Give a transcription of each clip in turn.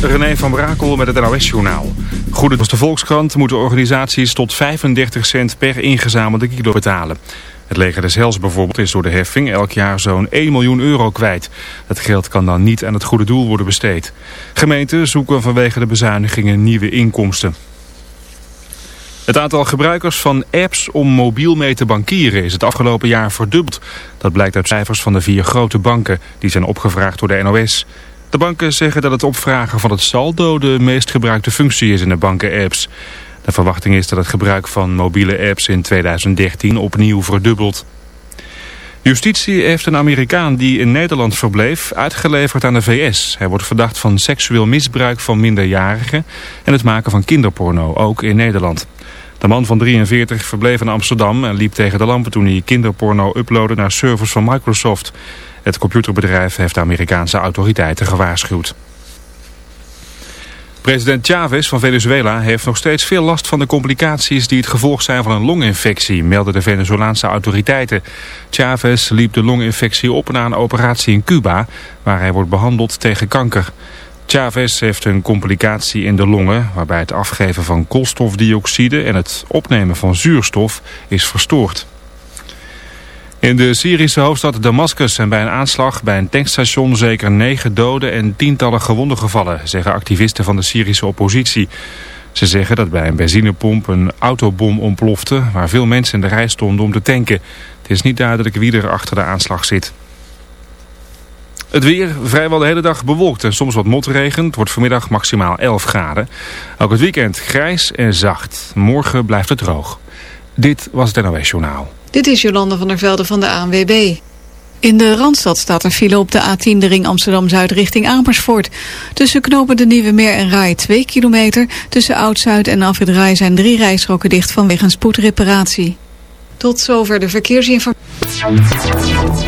René van Brakel met het NOS-journaal. Goed, als de Volkskrant moeten organisaties tot 35 cent per ingezamelde kilo betalen. Het leger des Hels bijvoorbeeld is door de heffing elk jaar zo'n 1 miljoen euro kwijt. Dat geld kan dan niet aan het goede doel worden besteed. Gemeenten zoeken vanwege de bezuinigingen nieuwe inkomsten. Het aantal gebruikers van apps om mobiel mee te bankieren is het afgelopen jaar verdubbeld. Dat blijkt uit cijfers van de vier grote banken die zijn opgevraagd door de NOS. De banken zeggen dat het opvragen van het saldo de meest gebruikte functie is in de banken-apps. De verwachting is dat het gebruik van mobiele apps in 2013 opnieuw verdubbelt. Justitie heeft een Amerikaan die in Nederland verbleef uitgeleverd aan de VS. Hij wordt verdacht van seksueel misbruik van minderjarigen en het maken van kinderporno, ook in Nederland. De man van 43 verbleef in Amsterdam en liep tegen de lampen toen hij kinderporno uploadde naar servers van Microsoft. Het computerbedrijf heeft de Amerikaanse autoriteiten gewaarschuwd. President Chavez van Venezuela heeft nog steeds veel last van de complicaties die het gevolg zijn van een longinfectie, melden de Venezolaanse autoriteiten. Chavez liep de longinfectie op na een operatie in Cuba, waar hij wordt behandeld tegen kanker. Chavez heeft een complicatie in de longen, waarbij het afgeven van koolstofdioxide en het opnemen van zuurstof is verstoord. In de Syrische hoofdstad Damascus zijn bij een aanslag bij een tankstation zeker negen doden en tientallen gewonden gevallen, zeggen activisten van de Syrische oppositie. Ze zeggen dat bij een benzinepomp een autobom ontplofte waar veel mensen in de rij stonden om te tanken. Het is niet duidelijk wie er achter de aanslag zit. Het weer vrijwel de hele dag bewolkt en soms wat motregen. Het wordt vanmiddag maximaal 11 graden. Ook het weekend grijs en zacht. Morgen blijft het droog. Dit was het NOS Journaal. Dit is Jolande van der Velde van de ANWB. In de Randstad staat een file op de A10 de ring Amsterdam-Zuid richting Amersfoort. Tussen knopen de Nieuwe Meer en Rai 2 kilometer. Tussen Oud-Zuid en Afrit Rai zijn drie rijstroken dicht vanwege een spoedreparatie. Tot zover de verkeersinformatie.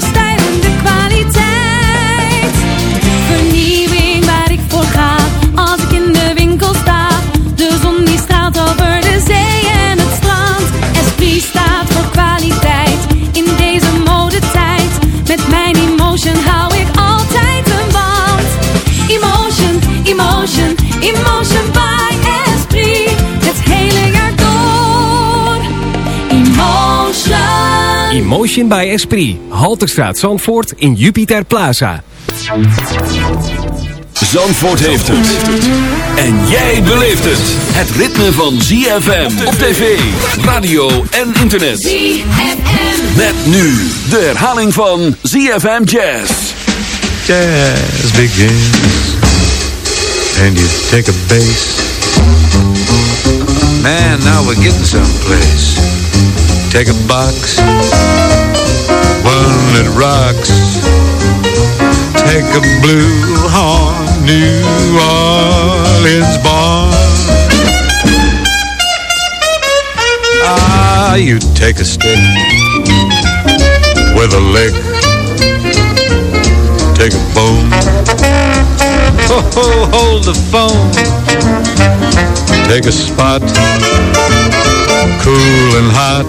voor Emotion. Emotion by Esprit. Halterstraat Zandvoort in Jupiter Plaza. Zandvoort heeft het. En jij beleeft het. Het ritme van ZFM op tv, radio en internet. ZFM. Met nu de herhaling van ZFM Jazz. jazz begins and you take a bass Man, now we're getting someplace. Take a box, one that rocks. Take a blue horn, New Orleans born. Ah, you take a stick with a lick. Take a bone. Ho, ho, hold the phone. Take a spot, cool and hot.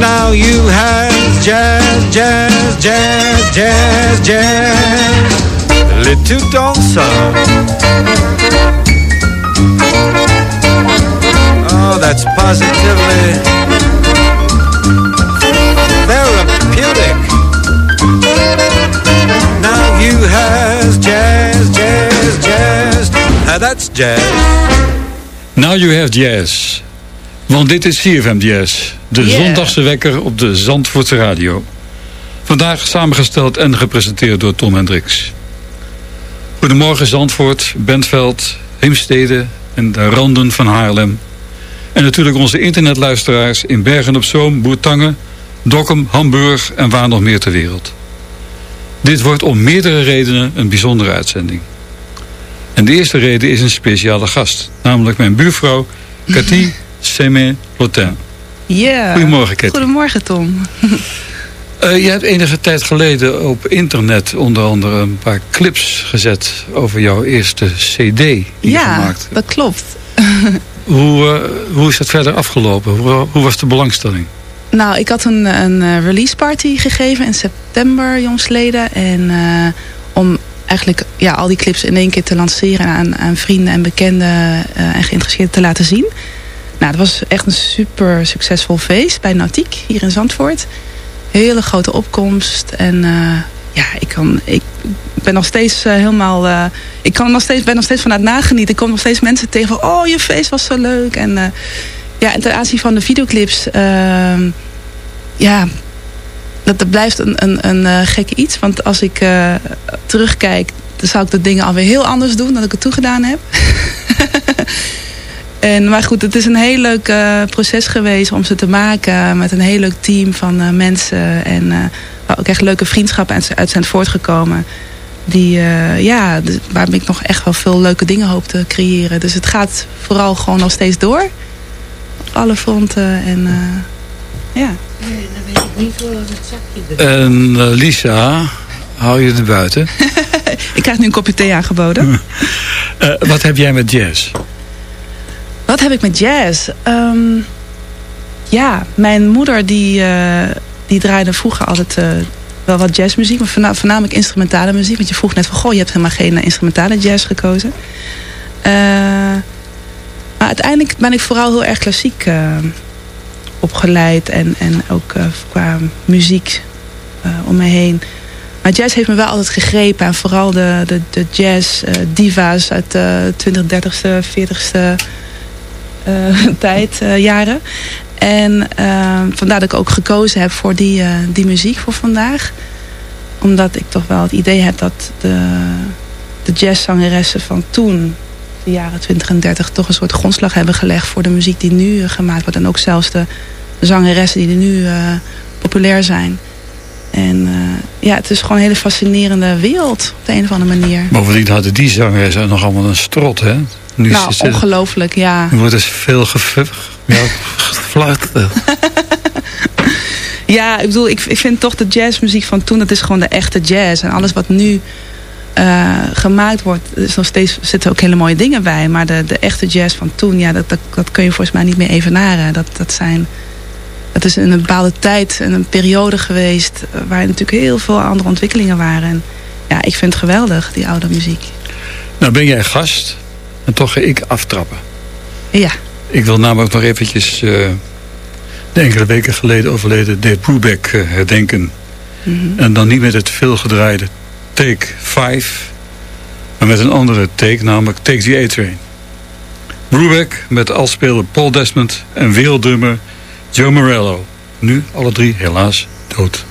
Now you have jazz, jazz, jazz, jazz, jazz. Le tout ensemble. Oh, that's positively Now that's jazz. Now you have jazz. Want dit is CFM Jazz. De Yeah. zondagse wekker op de Zandvoortse Radio. Vandaag samengesteld en gepresenteerd door Tom Hendricks. Goedemorgen Zandvoort, Bentveld, Heemstede en de randen van Haarlem. En natuurlijk onze internetluisteraars in Bergen op Zoom, Boertangen, Dokkum, Hamburg en waar nog meer ter wereld. Dit wordt om meerdere redenen een bijzondere uitzending. En de eerste reden is een speciale gast. Namelijk mijn buurvrouw Cathy Semé-Lotin. Ja. Goedemorgen, Cathy. Goedemorgen, Tom. Eh, je hebt enige tijd geleden op internet onder andere een paar clips gezet over jouw eerste cd die je ja, gemaakt hebt. dat klopt. Hoe, eh, hoe is dat verder afgelopen? Hoe, hoe was de belangstelling? Nou, ik had een, een eh, release party gegeven in september, jongsleden. En om eigenlijk ja, al die clips in één keer te lanceren aan, aan vrienden en bekenden eh, en geïnteresseerden te laten zien. Nou, dat was echt een super succesvol feest bij Nautiek hier in Zandvoort. Hele grote opkomst. En eh, ja, ik, kan, ik ben nog steeds eh, helemaal... ik kan nog steeds, ben nog steeds van het nagenieten. Ik kom nog steeds mensen tegen van... Oh, je feest was zo leuk. En ja, en ten aanzien van de videoclips... ehm, ja, dat, dat blijft een, een, een eh, gekke iets. Want als ik eh, terugkijk... dan zou ik de dingen alweer heel anders doen... dan ik het toegedaan heb. En, maar goed, het is een heel leuk eh, proces geweest om ze te maken. Met een heel leuk team van mensen. En ook echt leuke vriendschappen uit, uit zijn voortgekomen. Die, ja, dus waar ik nog echt wel veel leuke dingen hoop te creëren. Dus het gaat vooral gewoon nog steeds door. Op alle fronten. En ja. En eh, Lisa, hou je er buiten? ik krijg nu een kopje thee aangeboden. Eh, wat heb jij met jazz? Wat heb ik met jazz? Ehm, ja, mijn moeder die, eh, die draaide vroeger altijd wel wat jazzmuziek. Maar voorna- voornamelijk instrumentale muziek. Want je vroeg net van, goh, je hebt helemaal geen instrumentale jazz gekozen. Maar uiteindelijk ben ik vooral heel erg klassiek opgeleid. En, en ook eh, qua muziek eh, om me heen. Maar jazz heeft me wel altijd gegrepen. En vooral de, de, de jazz eh, diva's uit de 20, 30ste, 40ste eh, tijd, jaren. En vandaar dat ik ook gekozen heb voor die, die muziek voor vandaag. Omdat ik toch wel het idee heb dat de, de jazzzangeressen van toen, de jaren 20 en 30, toch een soort grondslag hebben gelegd voor de muziek die nu gemaakt wordt. En ook zelfs de zangeressen die er nu eh, populair zijn. En eh, ja, het is gewoon een hele fascinerende wereld op de een of andere manier. Bovendien hadden die zangers nog allemaal een strot, hè? Nu nou, is het- ongelooflijk, ja. er wordt dus veel gefluit. Ja, ik bedoel, ik, ik vind toch de jazzmuziek van toen, dat is gewoon de echte jazz. En alles wat nu eh, gemaakt wordt, er is nog steeds, zitten ook hele mooie dingen bij. Maar de, de echte jazz van toen, ja, dat, dat, dat kun je volgens mij niet meer evenaren. Dat, dat, zijn, dat is in een bepaalde tijd en een periode geweest, waar natuurlijk heel veel andere ontwikkelingen waren. En ja, ik vind het geweldig, die oude muziek. Nou ben jij gast en toch ga ik aftrappen. Ja. Ik wil namelijk nog eventjes eh, de enkele weken geleden overleden Dave Brubeck eh, herdenken. Mhm. En dan niet met het veelgedraaide Take 5, maar met een andere take, namelijk Take the A-Train. Brubeck met alspeler Paul Desmond en werelddrummer Joe Morello. Nu alle drie helaas dood.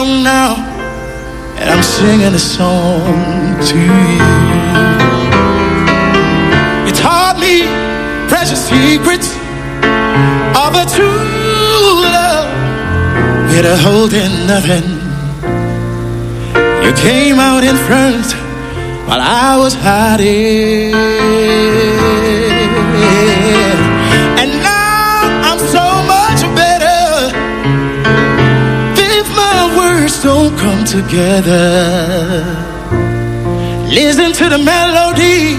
Alone now, and I'm singing a song to you. You taught me precious secrets of a true love with a holding nothing. You came out in front while I was hiding. Come together. Listen to the melody,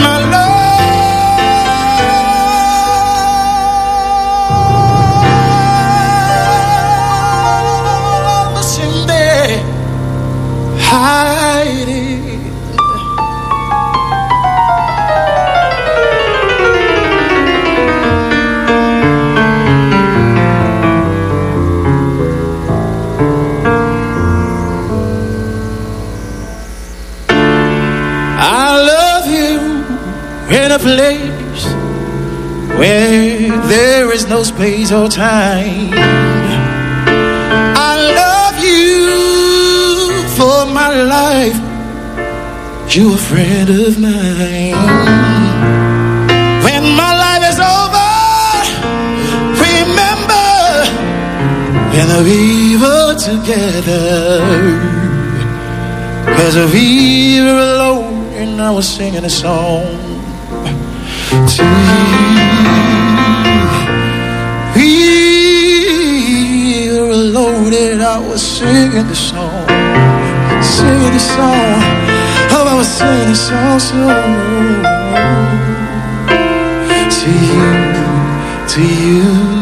my love. Listen place where there is no space or time. I love you for my life. You're a friend of mine. When my life is over, remember when we were together. Cause we were alone and I was singing a song singing the song, singing the song. Oh, I was singing the song so to you, to you.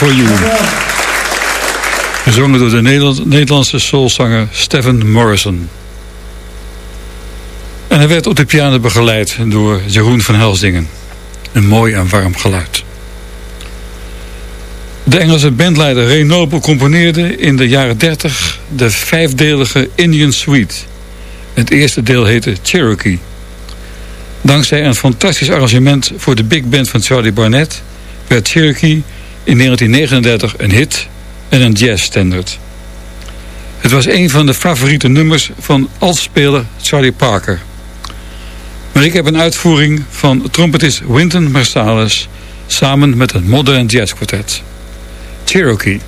For You. Gezongen door de Nederland- Nederlandse soulzanger Stephen Morrison. En hij werd op de piano begeleid door Jeroen van Helsdingen. Een mooi en warm geluid. De Engelse bandleider Ray Noble componeerde in de jaren 30 de vijfdelige Indian Suite. Het eerste deel heette Cherokee. Dankzij een fantastisch arrangement voor de big band van Charlie Barnett werd Cherokee in 1939 een hit en een jazzstandard. Het was een van de favoriete nummers van altspeler Charlie Parker. Maar ik heb een uitvoering van trompetist Wynton Marsalis samen met het Modern Jazz Quartet. Cherokee.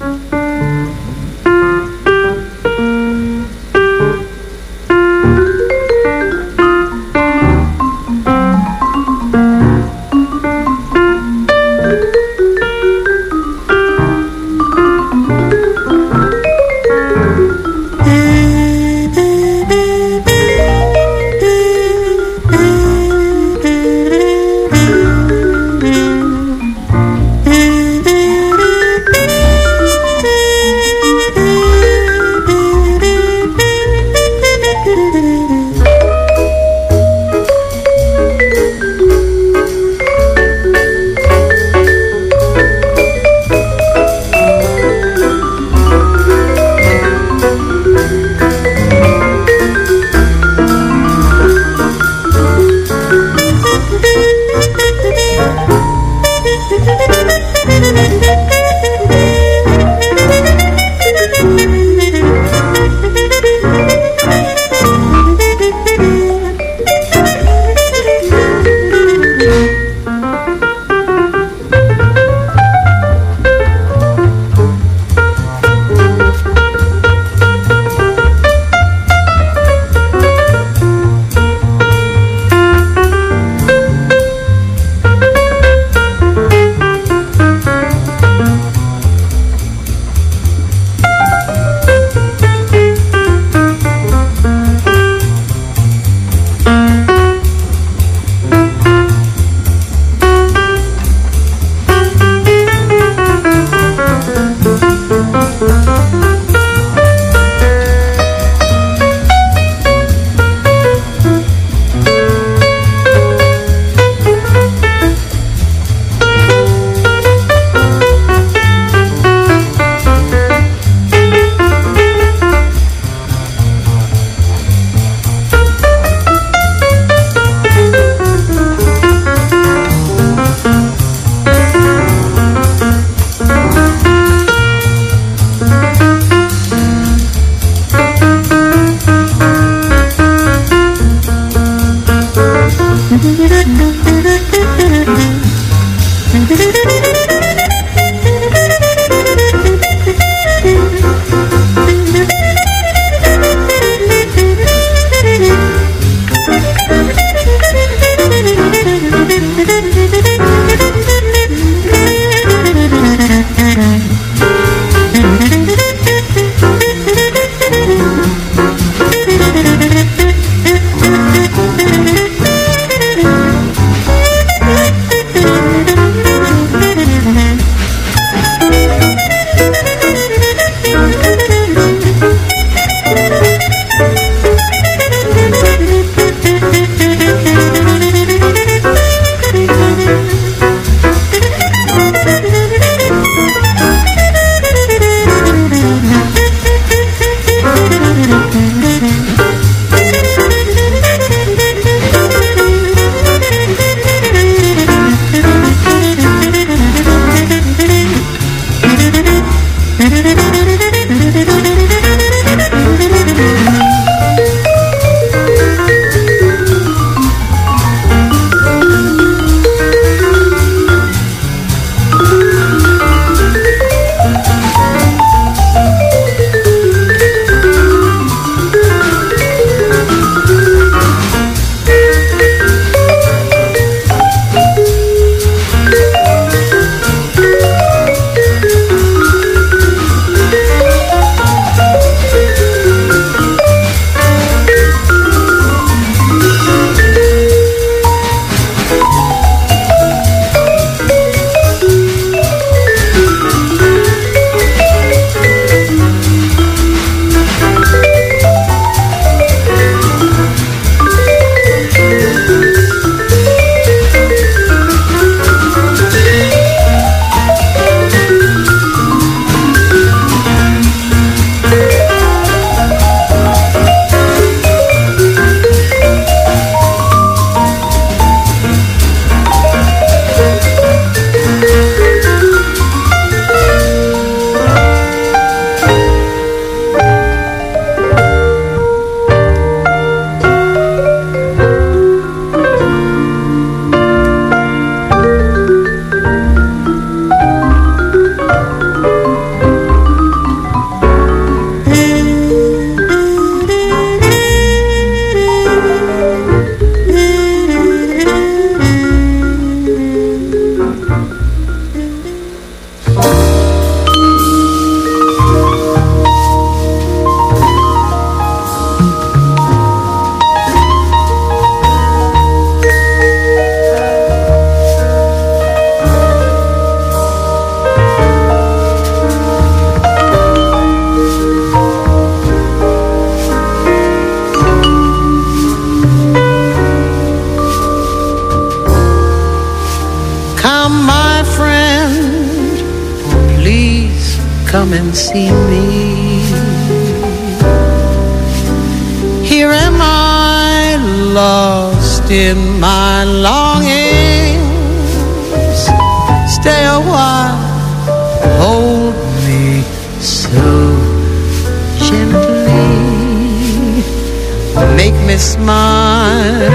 Me smile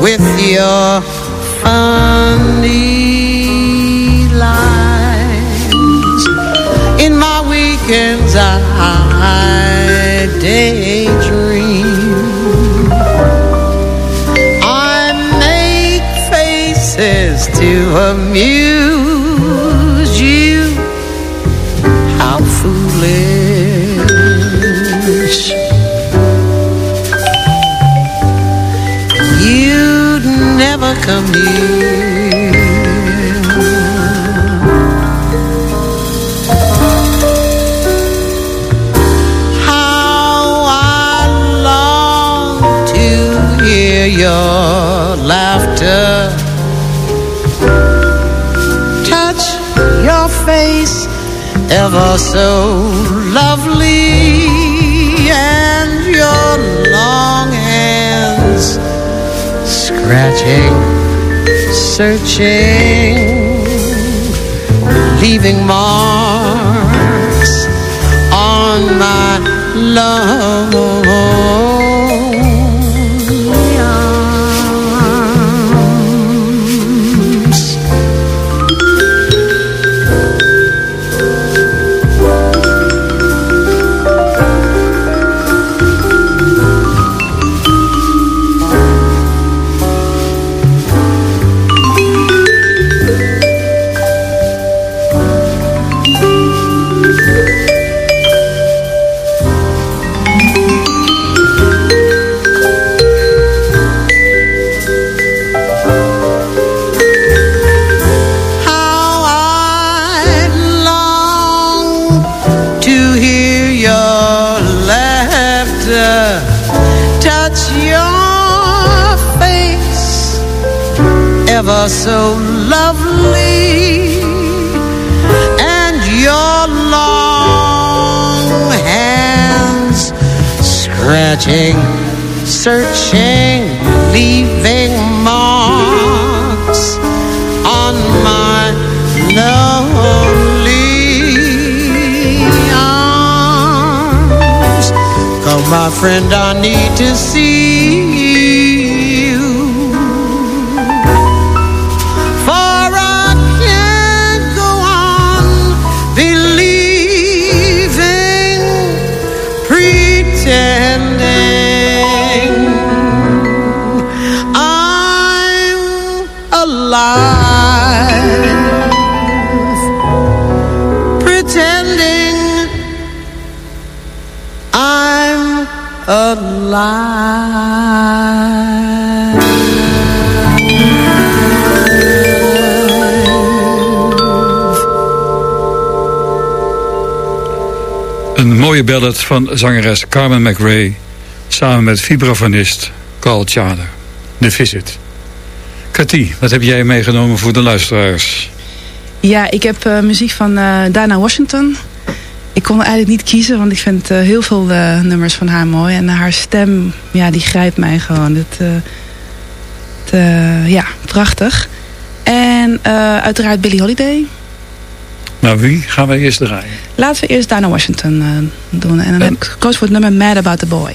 with your funny lines. In my weekends, I daydream. I make faces to amuse ever so lovely and your long hands scratching, searching, leaving marks on my lonely scratching searching leaving marks on my lonely arms. Come, my friend, I need to see alive, pretending I'm alive. Een mooie ballad van zangeres Carmen McRae... samen met vibrafonist Carl Tjader. The Visit. Cathy, wat heb jij meegenomen voor de luisteraars? Ja, ik heb eh, muziek van eh Diana Washington. Ik kon eigenlijk niet kiezen, want ik vind eh, heel veel nummers van haar mooi. En haar stem, ja, die grijpt mij gewoon. Het, het, ja, prachtig. En uiteraard Billie Holiday. Nou, wie gaan wij eerst draaien? Laten we eerst Diana Washington doen. En dan heb ik gekozen voor het nummer Mad About the Boy.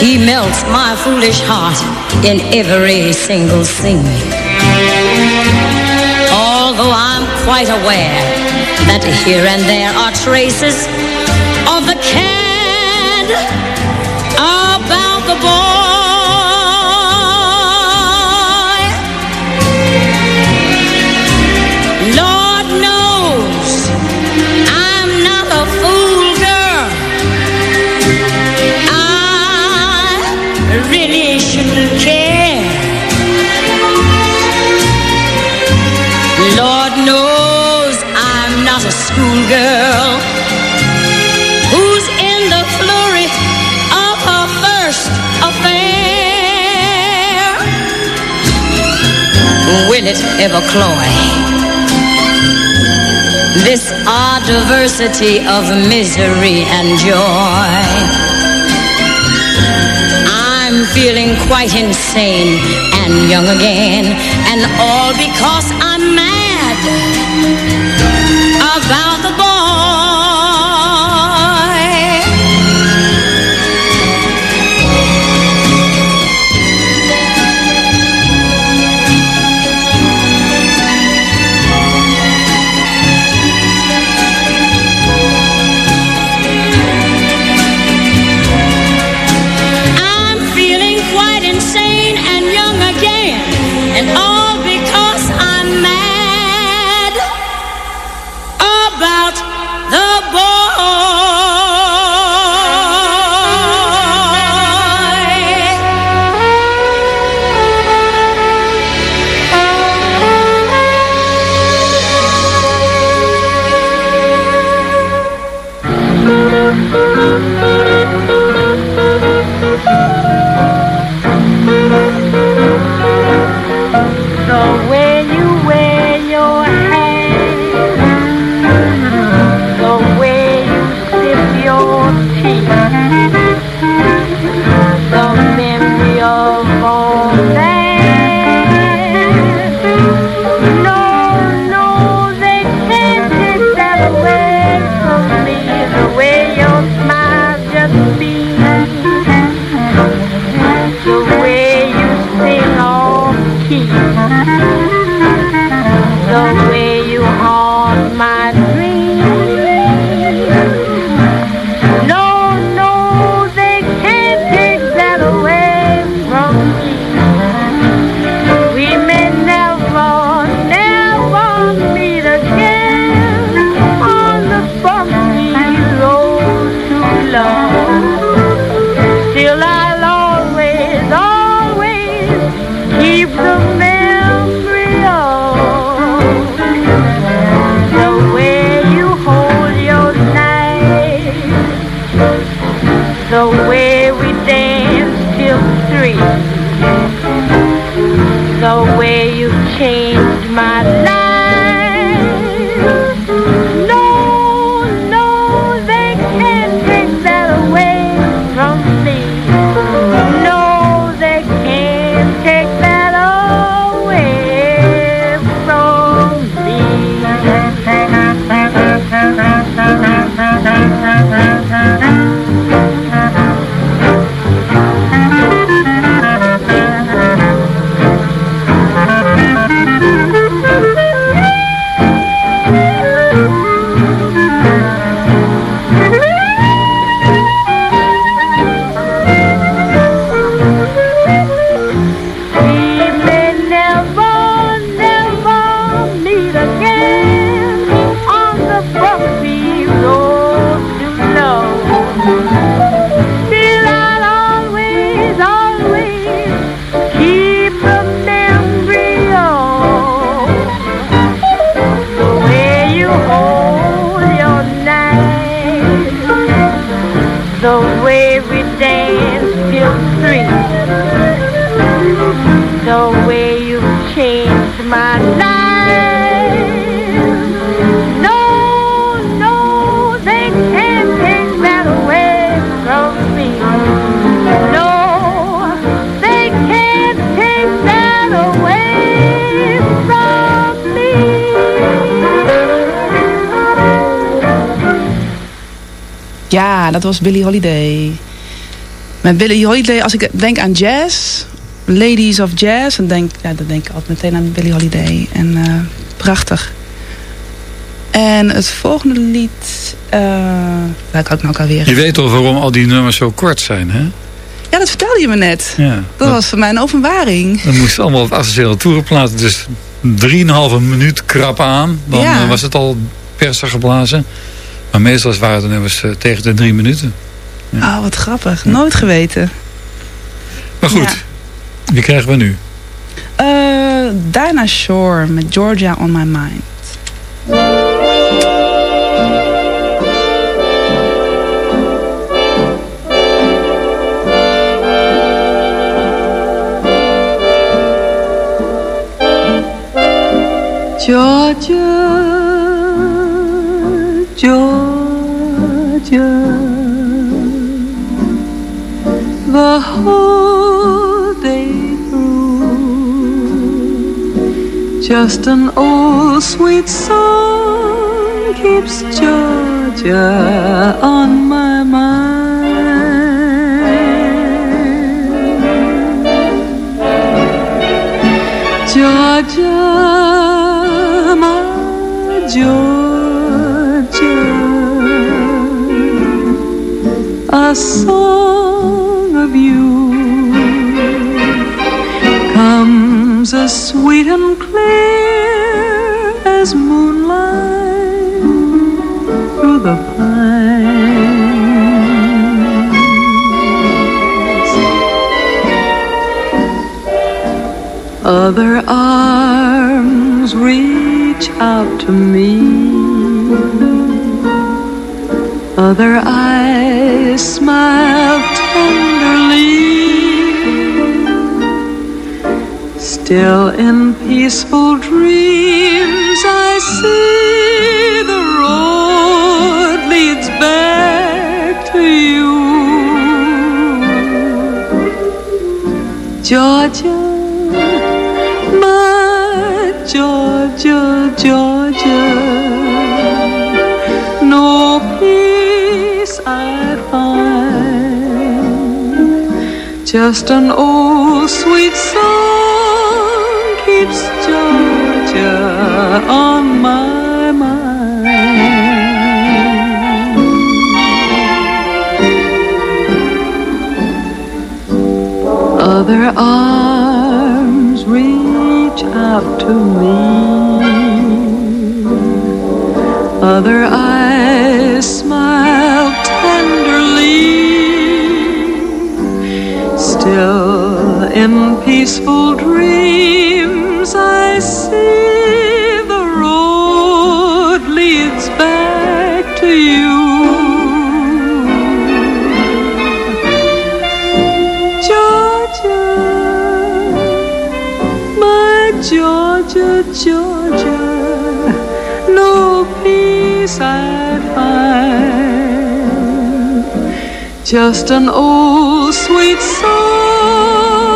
He melts my foolish heart in every single thing. Although I'm quite aware that here and there are traces girl who's in the flurry of her first affair. Will it ever cloy? This odd diversity of misery and joy. I'm feeling quite insane and young again, and all because I'm mad. Ja, dat was Billie Holiday. Met Billie Holiday, als ik denk aan jazz, Ladies of Jazz, dan denk, ja, dan denk ik altijd meteen aan Billie Holiday. En eh, prachtig. En het volgende lied, uh, ik ook nou ook. Je weet toch waarom al die nummers zo kort zijn, hè? Ja, dat vertelde je me net. Ja, dat, was voor mij een openbaring. Dat moest allemaal op associële toerenplaten. Dus 3,5 minuut krap aan. Dan eh, was het al persen geblazen. Maar meestal waren de nummers tegen de drie minuten. Oh, wat grappig. Nooit geweten. Maar goed, wie krijgen we nu? Eh Dinah Shore met Georgia on My Mind. Georgia, Georgia, the whole day through, just an old sweet song keeps Georgia on my mind. Georgia, my Georgia, a song of you comes as sweet and clear as moonlight through the pines. Other arms reach out to me. Other eyes smile tenderly. Still in peaceful dreams, I see just an old sweet song keeps Georgia on my mind. Other arms reach out to me. Other eyes in peaceful dreams, I see the road leads back to you. Georgia, my Georgia, Georgia, no peace I find, just an old sweet song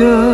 Georgia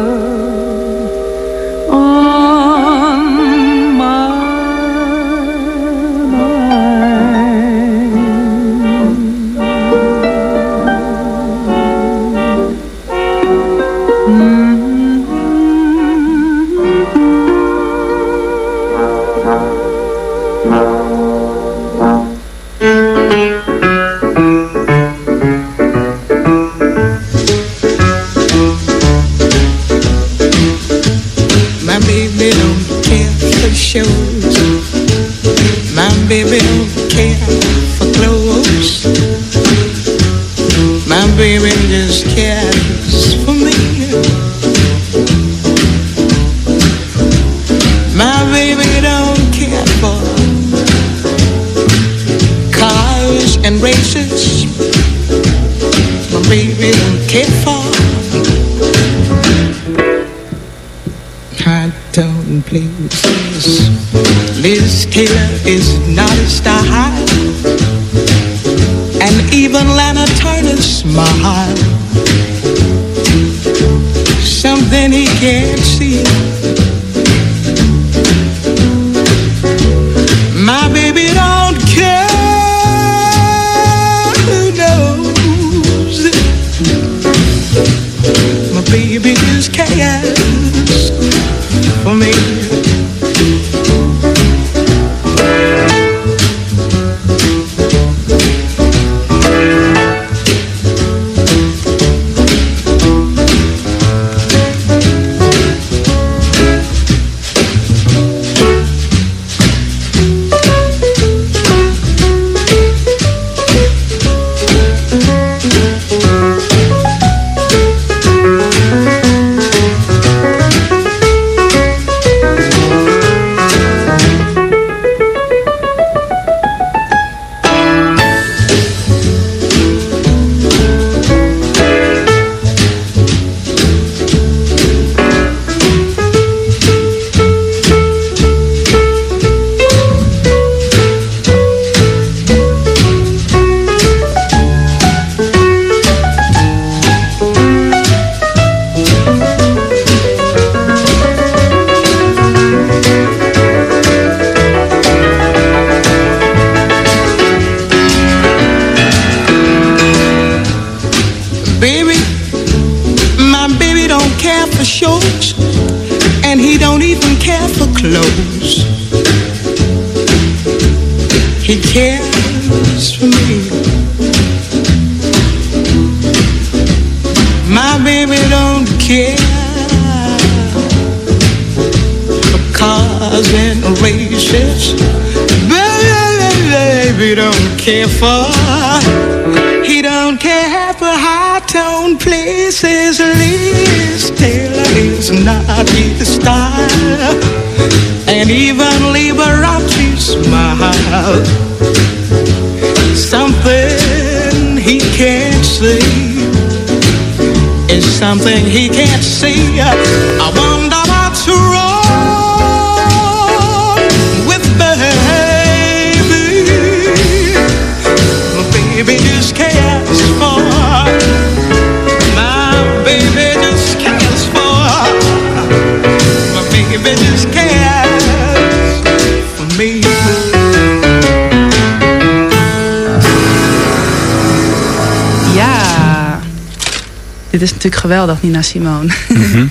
is natuurlijk geweldig, Nina Simone. Mhm.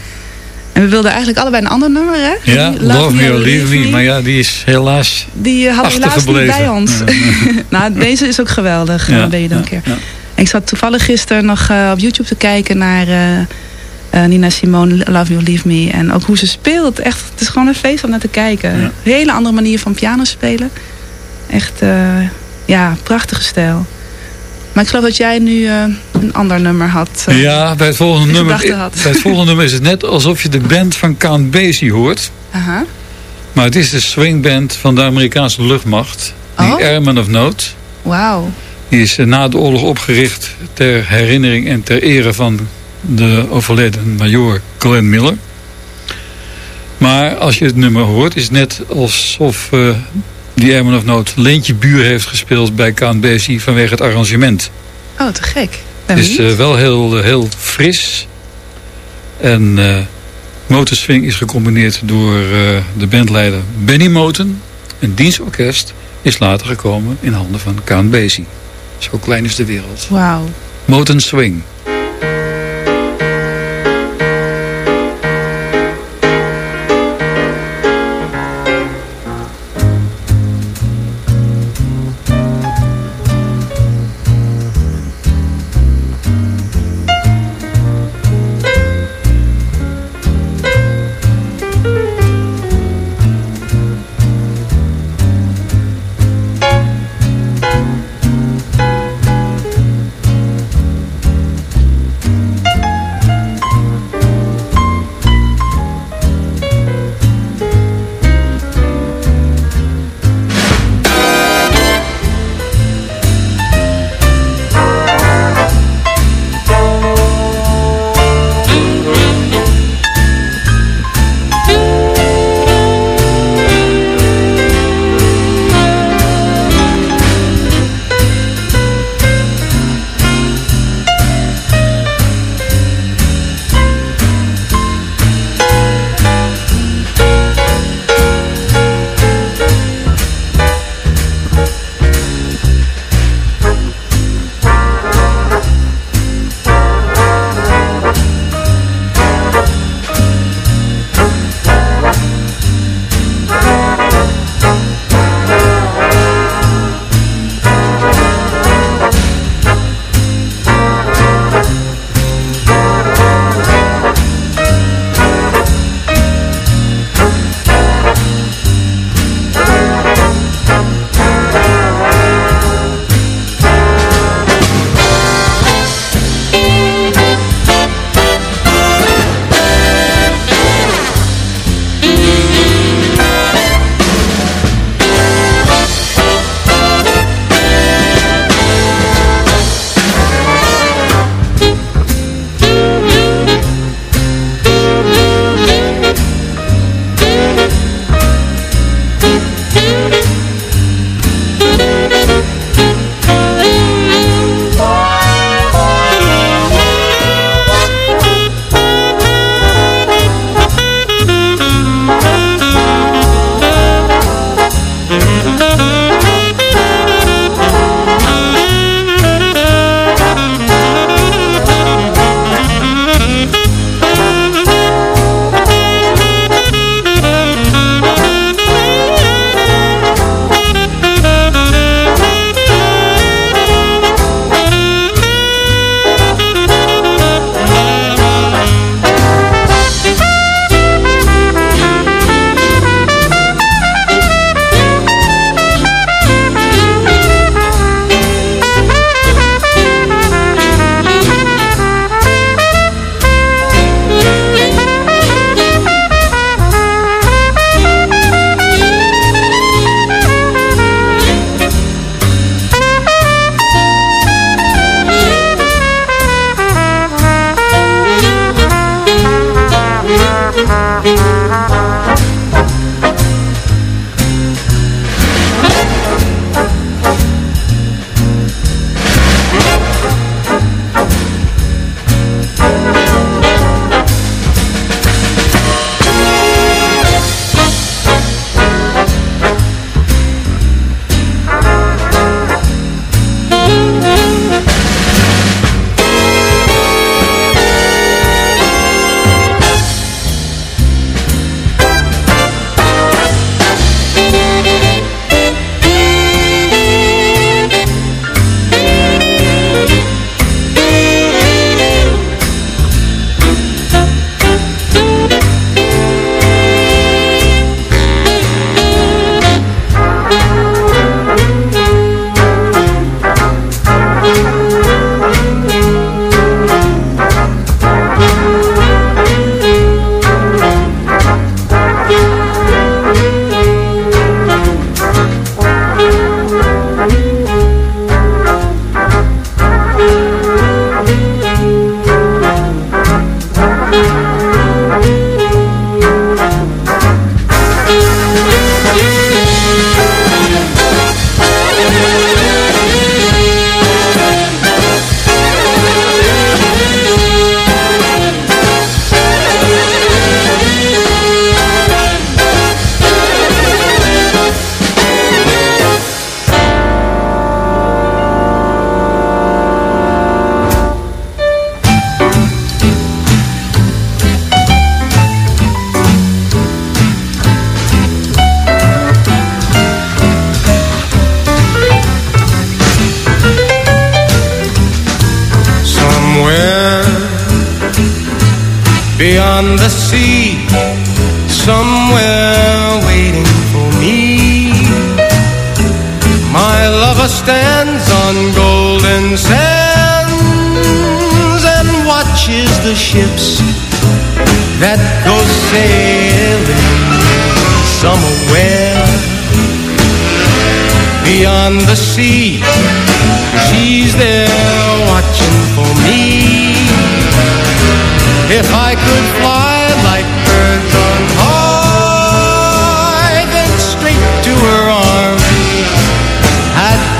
en we wilden eigenlijk allebei een ander nummer, hè? Ja, Die Love Me or Leave Me. Maar ja, die is helaas Die eh, we helaas niet bij ons. nou, deze is ook geweldig, Ja, ja, ben je dan ja, keer. ja. Ik zat toevallig gisteren nog eh, op YouTube te kijken naar eh, eh, Nina Simone, Love You Leave Me. En ook hoe ze speelt. Echt, het is gewoon een feest om naar te kijken. Een hele andere manier van piano spelen. Echt, eh, ja, prachtige stijl. Maar ik geloof dat jij nu eh, een ander nummer had. eh, Ja, bij het, volgende nummer, bij het volgende nummer is het net alsof je de band van Count Basie hoort. Aha. Maar het is de swingband van de Amerikaanse luchtmacht. Die Oh. Airman of Note. Wauw. Die is eh, na de oorlog opgericht ter herinnering en ter ere van de overleden major Glenn Miller. Maar als je het nummer hoort, is het net alsof die Airman of Note Leentje Buur heeft gespeeld bij Count Basie vanwege het arrangement. Oh, te gek. Het is eh, wel heel, heel fris. En eh Motoswing is gecombineerd door eh, de bandleider Benny Moten. En diens orkest is later gekomen in handen van Count Basie. Zo klein is de wereld. Wauw. Moten Swing.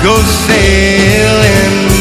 Go sailing.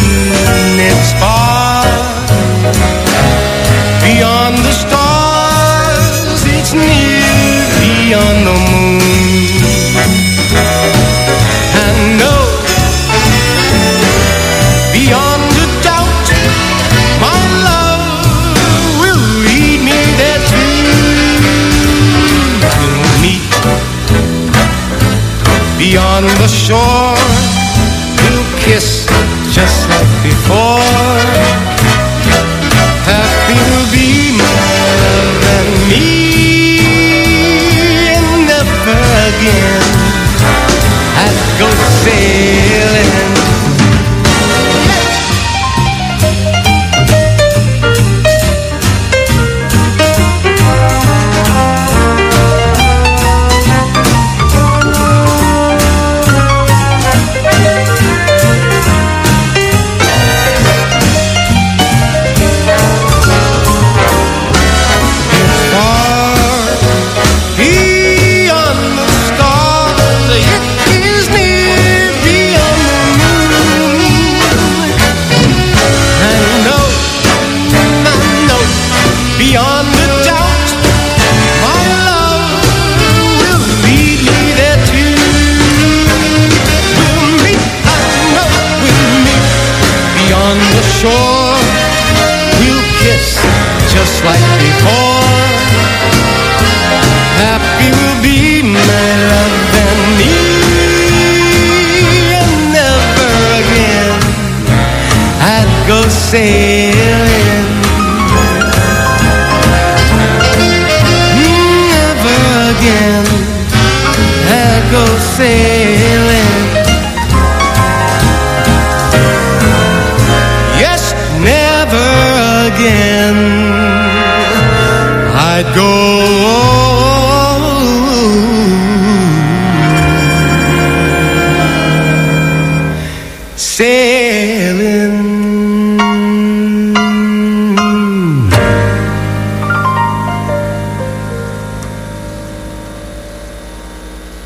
Go.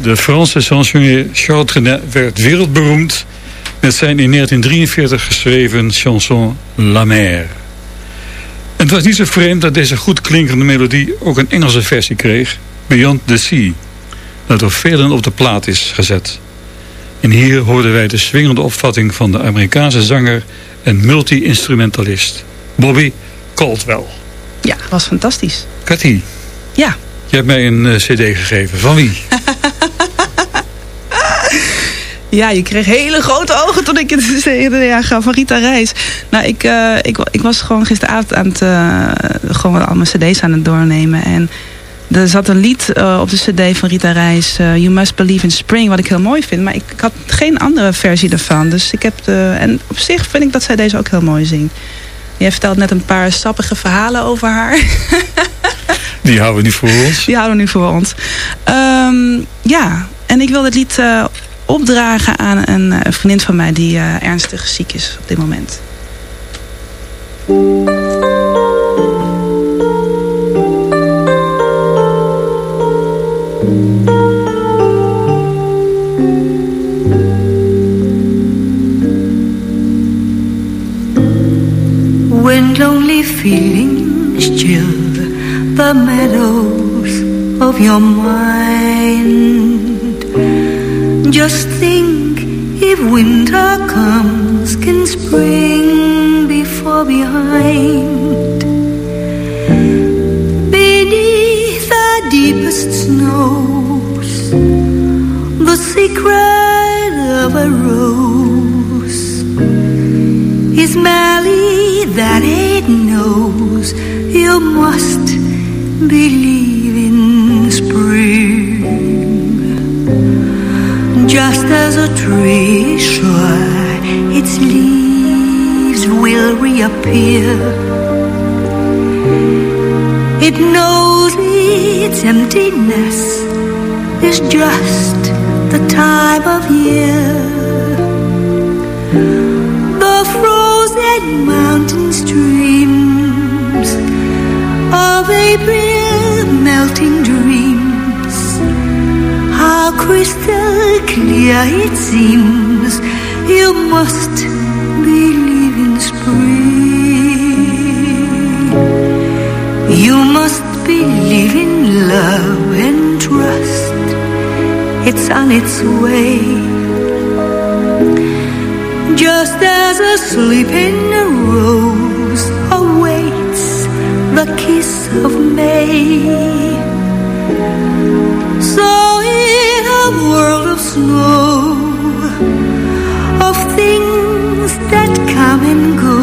De Franse chansonnier Charles Trenet werd wereldberoemd met zijn in 1943 geschreven chanson La Mer. En het was niet zo vreemd dat deze goed klinkende melodie ook een Engelse versie kreeg, Beyond the Sea, dat door velen op de plaat is gezet. En hier hoorden wij de swingende opvatting van de Amerikaanse zanger en multi-instrumentalist Bobby Caldwell. Ja, was fantastisch. Cathy, Ja. je hebt mij een eh, cd gegeven. Van wie? Ja, je kreeg hele grote ogen toen ik het ja, gaf van Rita Reis. Nou, ik, eh, ik, ik was gewoon gisteravond aan het, eh, gewoon al mijn cd's aan het doornemen. En er zat een lied eh, op de cd van Rita Reis, You Must Believe in Spring, wat ik heel mooi vind. Maar ik, ik had geen andere versie ervan. Dus ik heb de, en op zich vind ik dat zij deze ook heel mooi zingt. Jij vertelt net een paar sappige verhalen over haar. Die houden we niet voor ons. Die houden we nu voor ons. Ehm, ja, en ik wil dit lied opdragen aan een eh, vriendin van mij die eh, ernstig ziek is op dit moment. When lonely feelings chill the meadows of your mind, just think if winter comes, can spring be far behind? Beneath the deepest snows, the secret of a rose is Mally that it knows you must believe reappear. It knows its emptiness is just the time of year. The frozen mountain streams of April melting dreams. How crystal clear it seems. You must On its way. Just as a sleeping rose awaits the kiss of May. So in a world of snow, of things that come and go,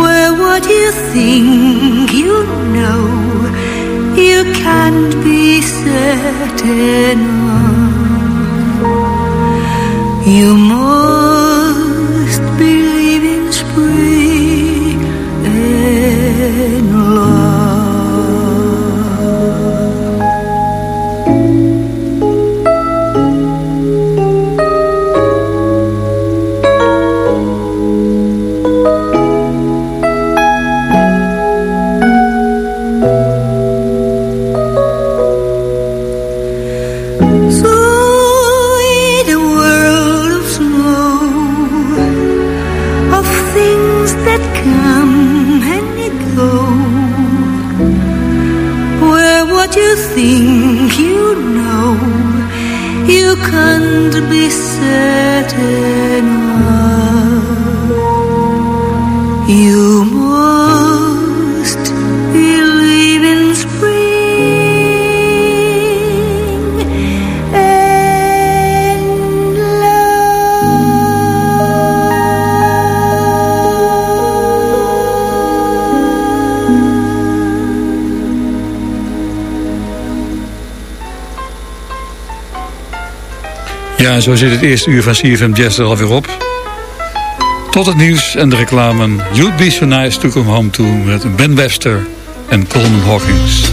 where what you think you know, you can't be certain of. You must zo zit het eerste uur van CFM Jazz er alweer op. Tot het nieuws en de reclame. You'd be so nice to come home to met Ben Webster en Coleman Hawkins.